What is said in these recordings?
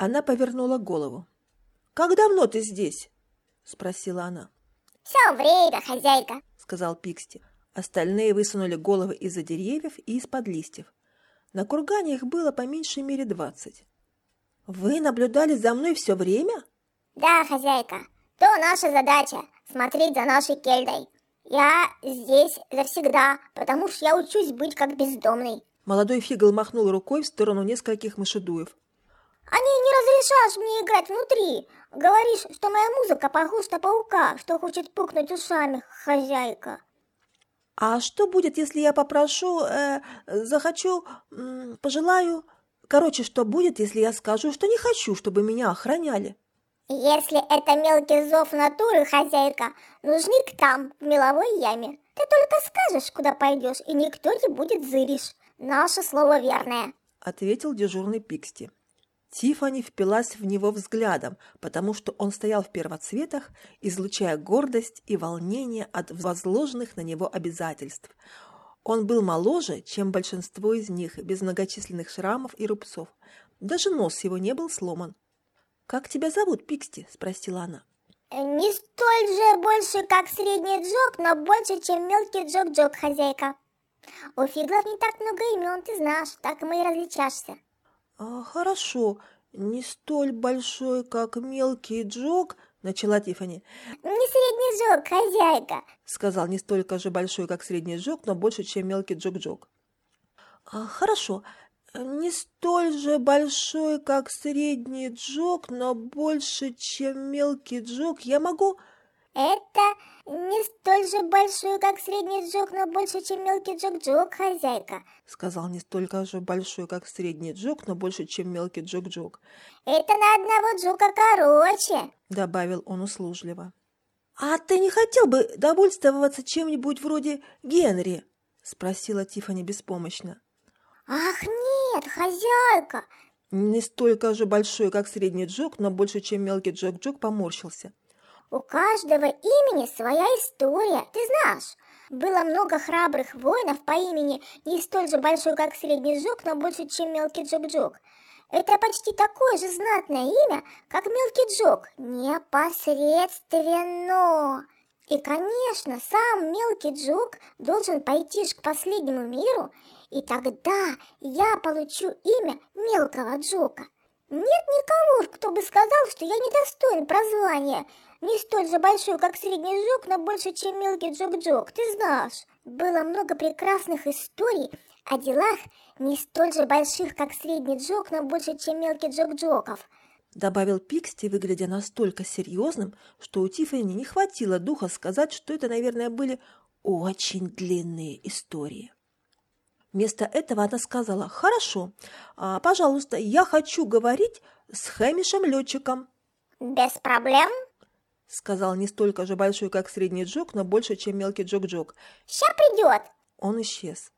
Она повернула голову. «Как давно ты здесь?» – спросила она. «Все время, хозяйка», – сказал Пиксти. Остальные высунули головы из-за деревьев и из-под листьев. На кургане их было по меньшей мере двадцать. «Вы наблюдали за мной все время?» «Да, хозяйка. То наша задача – смотреть за нашей кельдой. Я здесь завсегда, потому что я учусь быть как бездомный». Молодой фигл махнул рукой в сторону нескольких мышедуев. Они не разрешаешь мне играть внутри. Говоришь, что моя музыка похожа на паука, что хочет пукнуть ушами, хозяйка. А что будет, если я попрошу, э, захочу, э, пожелаю... Короче, что будет, если я скажу, что не хочу, чтобы меня охраняли? Если это мелкий зов натуры, хозяйка, нужник там, в меловой яме. Ты только скажешь, куда пойдешь, и никто не будет зыришь. Наше слово верное. Ответил дежурный Пиксти. Тифани впилась в него взглядом, потому что он стоял в первоцветах, излучая гордость и волнение от возложенных на него обязательств. Он был моложе, чем большинство из них, без многочисленных шрамов и рубцов. Даже нос его не был сломан. «Как тебя зовут, Пиксти?» – спросила она. «Не столь же больше, как средний Джок, но больше, чем мелкий Джок-Джок, хозяйка. У фиглов не так много имен, ты знаешь, так мы и различаешься». А, «Хорошо, не столь большой, как мелкий Джок», — начала Тифани. «Не средний Джок, хозяйка», — сказал не столько же большой, как средний Джок, но больше, чем мелкий Джок-Джок. А, «Хорошо, не столь же большой, как средний Джок, но больше, чем мелкий Джок. Я могу...» Это не столь же большой, как средний джок, но больше, чем мелкий джок-джок, хозяйка. Сказал не столько же большой, как средний джок, но больше, чем мелкий джок-джок. Это на одного джока короче, добавил он услужливо. А ты не хотел бы довольствоваться чем-нибудь вроде Генри? Спросила Тифани беспомощно. Ах, нет, хозяйка! Не столько же большой, как средний джок, но больше, чем мелкий джок-джок, поморщился. У каждого имени своя история, ты знаешь. Было много храбрых воинов по имени, не столь же большой, как средний Джок, но больше, чем мелкий Джок-Джок. Это почти такое же знатное имя, как мелкий Джок, непосредственно. И, конечно, сам мелкий Джок должен пойти к последнему миру, и тогда я получу имя мелкого Джока. Нет никого, кто бы сказал, что я недостоин прозвания, не столь же большой, как средний жук, но больше, чем мелкий джок-джок, ты знаешь. Было много прекрасных историй о делах, не столь же больших, как средний джок, но больше, чем мелкий джок-джоков. Добавил Пиксти, выглядя настолько серьезным, что у Тиффани не хватило духа сказать, что это, наверное, были очень длинные истории. Вместо этого она сказала, «Хорошо, а, пожалуйста, я хочу говорить с Хэмишем летчиком». «Без проблем», — сказал не столько же большой, как средний Джок, но больше, чем мелкий Джок-Джок. «Ща придет!» Он исчез.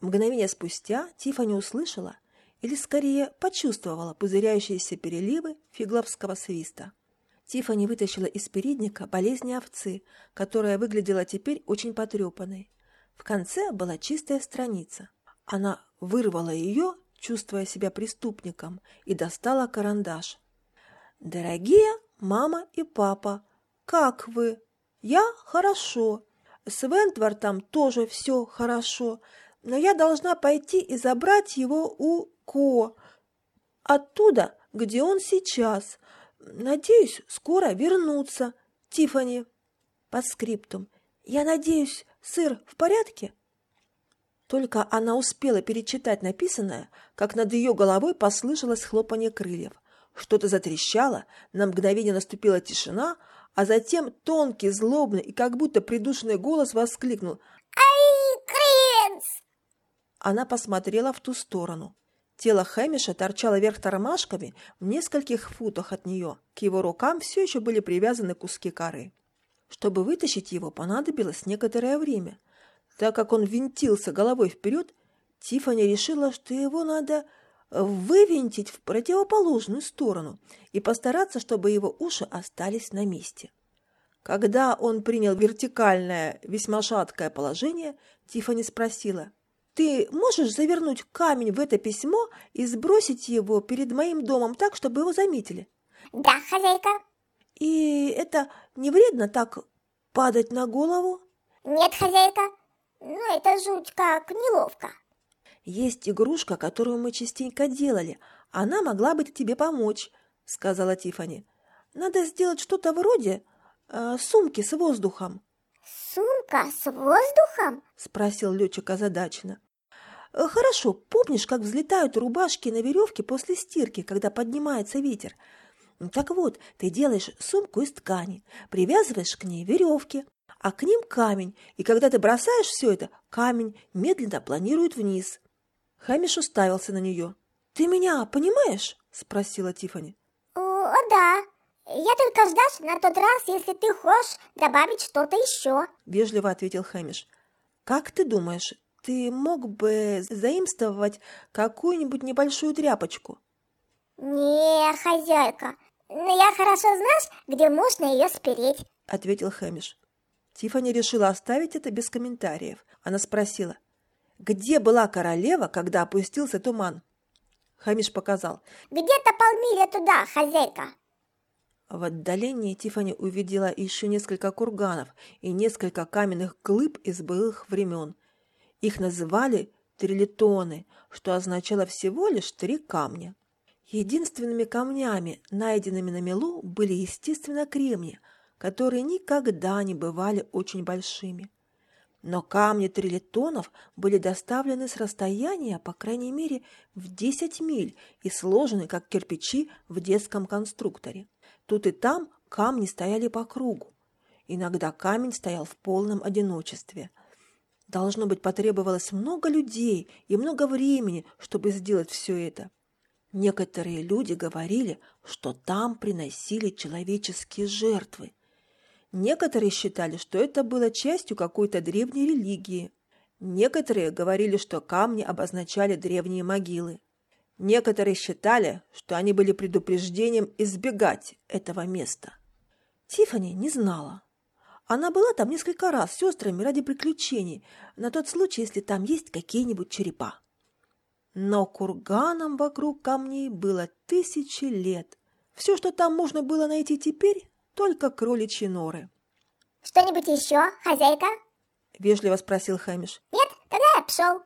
Мгновение спустя Тиффани услышала, или скорее почувствовала пузыряющиеся переливы фигловского свиста. Тиффани вытащила из передника болезни овцы, которая выглядела теперь очень потрепанной. В конце была чистая страница. Она вырвала ее, чувствуя себя преступником, и достала карандаш. «Дорогие мама и папа, как вы? Я хорошо. С Вентвортом тоже все хорошо, но я должна пойти и забрать его у Ко. Оттуда, где он сейчас. Надеюсь, скоро вернуться. Тифани. По скриптум. Я надеюсь, сыр в порядке?» Только она успела перечитать написанное, как над ее головой послышалось хлопанье крыльев. Что-то затрещало, на мгновение наступила тишина, а затем тонкий, злобный и как будто придушенный голос воскликнул «Ай, Кринс!» Она посмотрела в ту сторону. Тело Хэмиша торчало вверх тормашками в нескольких футах от нее. К его рукам все еще были привязаны куски коры. Чтобы вытащить его, понадобилось некоторое время. Так как он винтился головой вперед, Тиффани решила, что его надо вывинтить в противоположную сторону и постараться, чтобы его уши остались на месте. Когда он принял вертикальное, весьма шаткое положение, Тиффани спросила, Ты можешь завернуть камень в это письмо и сбросить его перед моим домом так, чтобы его заметили? Да, хозяйка. И это не вредно так падать на голову? Нет, хозяйка. Ну, это жуть как неловко. Есть игрушка, которую мы частенько делали. Она могла бы тебе помочь, сказала Тифани. Надо сделать что-то вроде э, сумки с воздухом. Сумка с воздухом? спросил летчик озадаченно. «Э, Хорошо, помнишь, как взлетают рубашки на веревке после стирки, когда поднимается ветер? Так вот, ты делаешь сумку из ткани, привязываешь к ней веревки, а к ним камень, и когда ты бросаешь все это, камень медленно планирует вниз. Хамиш уставился на нее. «Ты меня понимаешь?» – спросила Тифани. О, да. Я только ждать на тот раз, если ты хочешь добавить что-то еще. Вежливо ответил Хэмиш. «Как ты думаешь, ты мог бы заимствовать какую-нибудь небольшую тряпочку?» Не, хозяйка. Но я хорошо знаешь, где можно ее спереть. – ответил Хэмиш. Тифани решила оставить это без комментариев. Она спросила, где была королева, когда опустился туман? Хэмиш показал. Где-то полмили туда, хозяйка. В отдалении Тифани увидела еще несколько курганов и несколько каменных глыб из былых времен. Их называли трилитоны, что означало всего лишь три камня. Единственными камнями, найденными на мелу, были, естественно, кремни, которые никогда не бывали очень большими. Но камни трилитонов были доставлены с расстояния, по крайней мере, в 10 миль и сложены, как кирпичи в детском конструкторе. Тут и там камни стояли по кругу. Иногда камень стоял в полном одиночестве. Должно быть, потребовалось много людей и много времени, чтобы сделать все это. Некоторые люди говорили, что там приносили человеческие жертвы. Некоторые считали, что это было частью какой-то древней религии. Некоторые говорили, что камни обозначали древние могилы. Некоторые считали, что они были предупреждением избегать этого места. Тифани не знала. Она была там несколько раз с сестрами ради приключений, на тот случай, если там есть какие-нибудь черепа. Но курганам вокруг камней было тысячи лет. Все, что там можно было найти теперь, только кроличьи норы. Что-нибудь еще, хозяйка? Вежливо спросил Хэмиш. Нет? Тогда я пошел.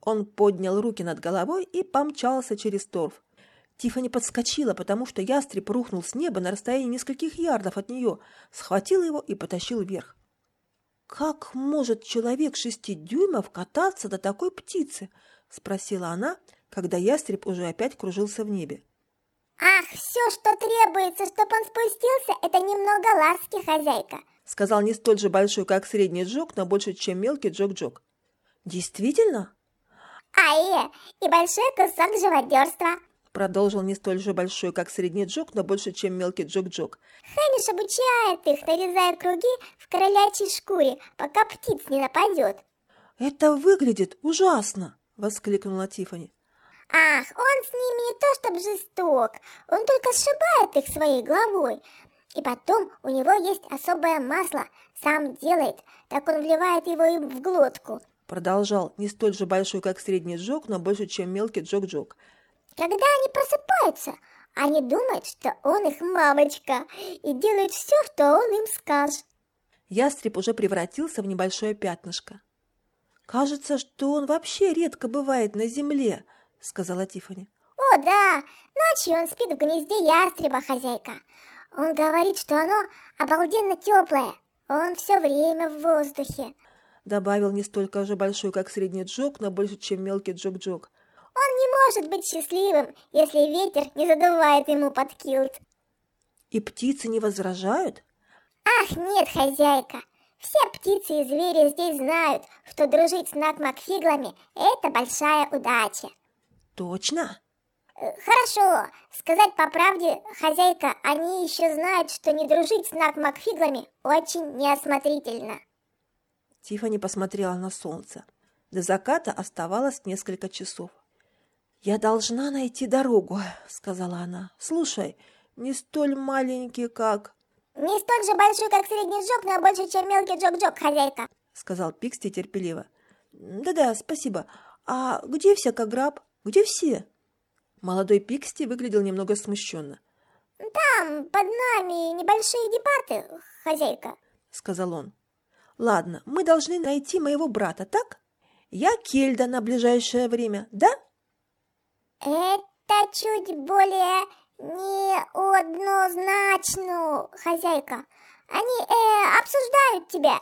Он поднял руки над головой и помчался через торф. Тифани подскочила, потому что ястреб рухнул с неба на расстоянии нескольких ярдов от нее, схватил его и потащил вверх. «Как может человек шести дюймов кататься до такой птицы?» – спросила она, когда ястреб уже опять кружился в небе. Ах, все, что требуется, чтобы он спустился, это немного ласки, хозяйка. Сказал не столь же большой, как средний джок, но больше, чем мелкий джок-джок. Действительно? А, и, и большой кусок живодерства. Продолжил не столь же большой, как средний джок, но больше, чем мелкий джок-джок. Хэмиш обучает их, нарезая круги в королячей шкуре, пока птиц не нападет. «Это выглядит ужасно!» — воскликнула Тифани. Ах, он с ними не то чтобы жесток, он только сшибает их своей головой. И потом у него есть особое масло, сам делает, так он вливает его им в глотку. Продолжал не столь же большой, как средний джок, но больше, чем мелкий джок-джок. Когда они просыпаются, они думают, что он их мамочка, и делают все, что он им скажет. Ястреб уже превратился в небольшое пятнышко. «Кажется, что он вообще редко бывает на земле», — сказала Тифани. О, да, ночью он спит в гнезде ястреба, хозяйка. Он говорит, что оно обалденно теплое. Он все время в воздухе. Добавил не столько же большой, как средний джок, но больше, чем мелкий джок-джок. Он не может быть счастливым, если ветер не задувает ему под килт. И птицы не возражают? Ах, нет, хозяйка. Все птицы и звери здесь знают, что дружить с Накмакфиглами – это большая удача. Точно? Э, Хорошо, сказать по правде, хозяйка, они еще знают, что не дружить с Накмакфиглами очень неосмотрительно. Тифани посмотрела на солнце. До заката оставалось несколько часов. «Я должна найти дорогу», — сказала она. «Слушай, не столь маленький, как...» Не столь же большой, как средний джок, но больше, чем мелкий джок-джок, хозяйка. — сказал Пиксти терпеливо. Да-да, спасибо. А где всякограб? Где все? Молодой Пиксти выглядел немного смущенно. Там под нами небольшие дебаты, хозяйка, сказал он. Ладно, мы должны найти моего брата, так? Я Кельда на ближайшее время, да? Это чуть более неоднозначно, хозяйка. Они э, обсуждают тебя.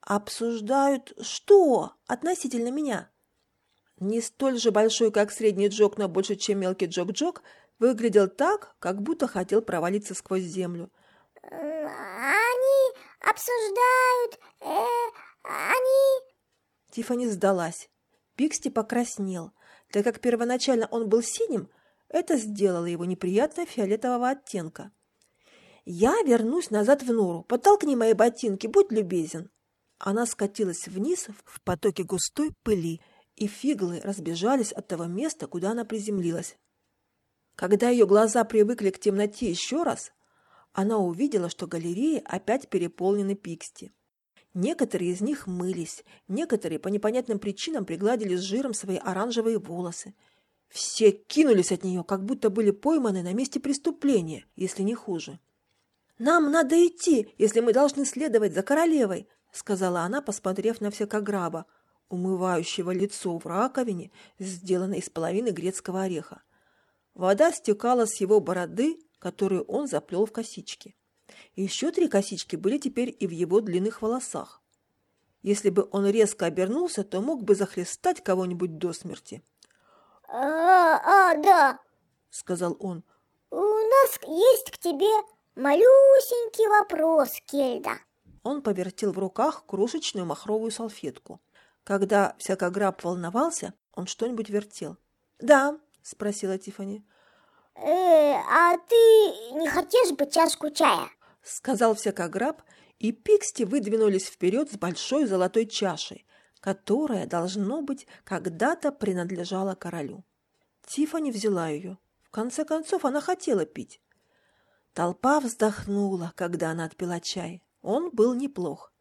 Обсуждают что относительно меня? Не столь же большой, как средний Джок, но больше, чем мелкий Джок-Джок, выглядел так, как будто хотел провалиться сквозь землю. Они обсуждают, э, они... Тифани сдалась. Пиксти покраснел. Так как первоначально он был синим, это сделало его неприятно фиолетового оттенка. «Я вернусь назад в нору. Подтолкни мои ботинки, будь любезен». Она скатилась вниз в потоке густой пыли, и фиглы разбежались от того места, куда она приземлилась. Когда ее глаза привыкли к темноте еще раз, она увидела, что галереи опять переполнены пиксти. Некоторые из них мылись, некоторые по непонятным причинам пригладили с жиром свои оранжевые волосы. Все кинулись от нее, как будто были пойманы на месте преступления, если не хуже. «Нам надо идти, если мы должны следовать за королевой», сказала она, посмотрев на всякограба, умывающего лицо в раковине, сделанной из половины грецкого ореха. Вода стекала с его бороды, которую он заплел в косички. Еще три косички были теперь и в его длинных волосах. Если бы он резко обернулся, то мог бы захлестать кого-нибудь до смерти. «А, а, да», — сказал он. «У нас есть к тебе малюсенький вопрос, Кельда». Он повертел в руках крошечную махровую салфетку. Когда всякограб волновался, он что-нибудь вертел. «Да», — спросила Тифани. «Э, а ты не хотишь бы чашку чая?» — сказал всякограб, и Пиксти выдвинулись вперед с большой золотой чашей, которая, должно быть, когда-то принадлежала королю. Тифани взяла ее. В конце концов, она хотела пить. Толпа вздохнула, когда она отпила чай. Он был неплох.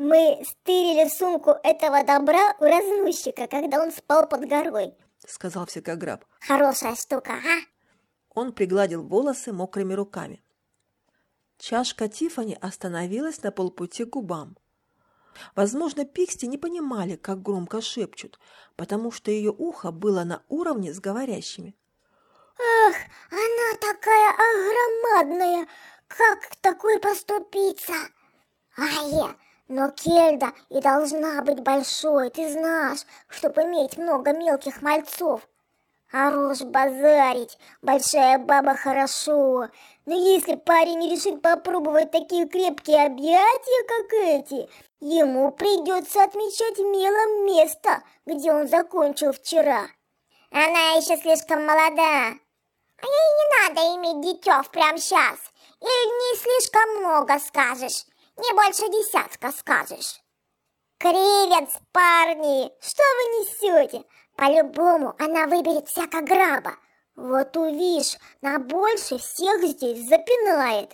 «Мы стырили сумку этого добра у разнущика, когда он спал под горой», — сказал всякограб. «Хорошая штука, а?» Он пригладил волосы мокрыми руками. Чашка Тифани остановилась на полпути к губам. Возможно, Пиксти не понимали, как громко шепчут, потому что ее ухо было на уровне с говорящими. «Ах, она такая огромадная! Как такой поступиться? Ай, но Кельда и должна быть большой, ты знаешь, чтобы иметь много мелких мальцов. Хорош базарить, большая баба хорошо, но если парень решит попробовать такие крепкие объятия, как эти, ему придется отмечать мелом место, где он закончил вчера. Она еще слишком молода. А ей не надо иметь дитё прямо сейчас. Или не слишком много скажешь, не больше десятка скажешь. Кривец, парни, что вы несете? По-любому она выберет всяко граба. Вот увидишь, на больше всех здесь запинает.